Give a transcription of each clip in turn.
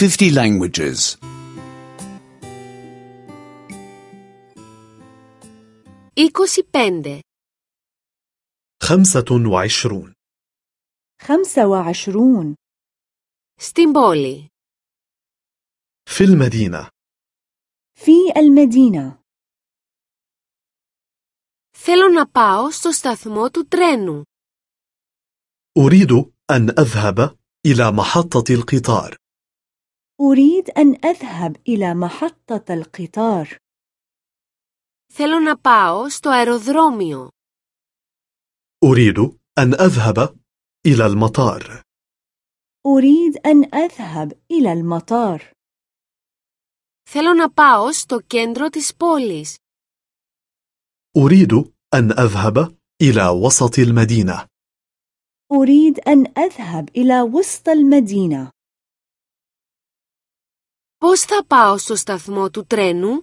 50 languages. 25. خمسة وعشرون خمسة وعشرون Στην πόλη. في المدينة في المدينة Θέλω να πάω στο σταθμό του τρένου. أريد أن أذهب إلى محطة القطار أريد أن أذهب إلى محطة القطار Θέλω να πάω στο αεροδρόμιο. أريد أن أذهب إلى المطار أريد أن أذهب إلى المطار Θέλω να πάω στο κέντρο της πόλης. أريد أن أذهب إلى وسط المدينة أريد أن أذهب إلى وسط المدينة Πώς θα πάω στο σταθμό του τρένου?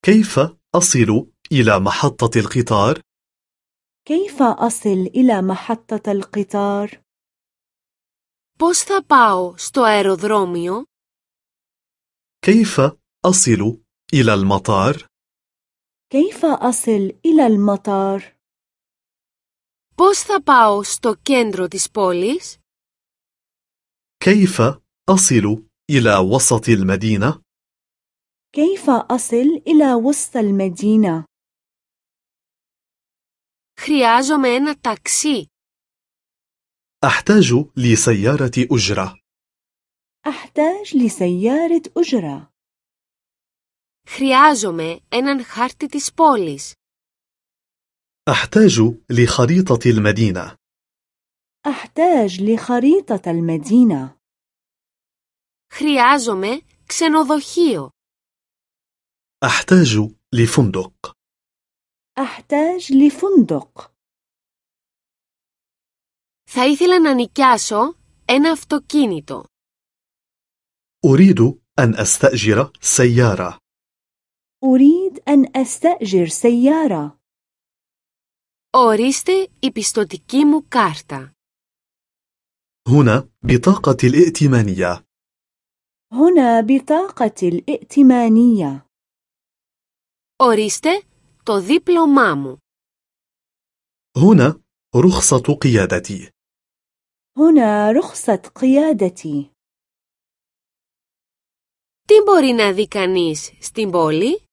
كيف أصل إلى محطة القطار؟ كيف أصل إلى محطة القطار؟ Πώς θα πάω στο αεροδρόμιο? كيف أصل إلى المطار؟ كيف أصل إلى المطار؟ Πώς θα πάω στο κέντρο της πόλης? كيف أصل إلى وسط المدينة؟ كيف أصل إلى وسط المدينة؟ Χρειάζομαι ένα ταξί. أحتاج لسيارة أجرة أحتاج لسيارة أجرة Χρειάζομαι έναν χάρτη της πόλης. أحتاج لخريطة المدينة أحتاج لخريطة المدينة Χρειάζομαι ξενοδοχείο. أحتاج لفندق أحتاج لفندق Θα ήθελα να νοικιάσω ένα αυτοκίνητο. أريد أن أستأجر سيارة أريد أن أستأجر سيارة Ορίστε η πιστοτική μου κάρτα. هنا بطاقة الائتمانية هنا بطاقة الائتمانية Ορίστε το δίπλωμά μου. هنا رخصة قيادتي هنا رخصة قيادتي Τι μπορεί να δει κανείς στην πόλη?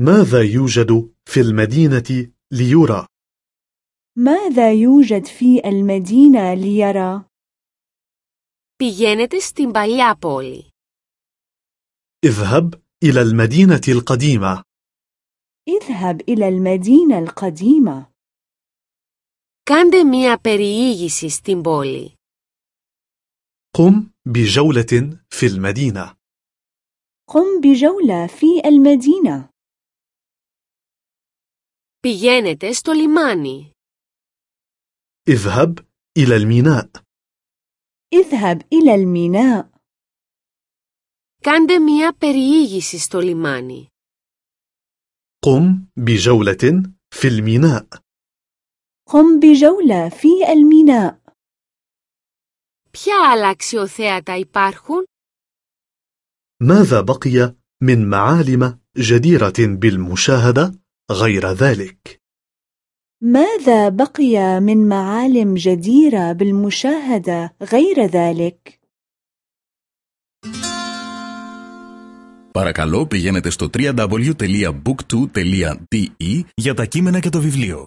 ماذا يوجد في المدينة ليرى؟ ماذا يوجد في المدينة ليرى؟ Πηγαίνετε στην παλιά πόλη. اذهب إلى المدينة القديمة اذهب إلى المدينة القديمة Κάντε μία περιήγηση στην πόλη. قم بجولة في المدينة قم بجولة في المدينة Πηγαίνετε στο λιμάνι. اذهب إلى الميناء اذهب إلى الميناء Κάντε μία περιήγηση στο λιμάνι. قم بجولة في الميناء قم بجولة في الميناء Ποια άλλα αξιοθέατα υπάρχουν? ماذا بقي من معالم جديرة بالمشاهدة غير ذلك؟ ماذا بقي من معالم جديرة بالمشاهدة غير ذلك؟ Παρακαλώ πηγαίνετε στο www.book2.de για τα κείμενα και το βιβλίο.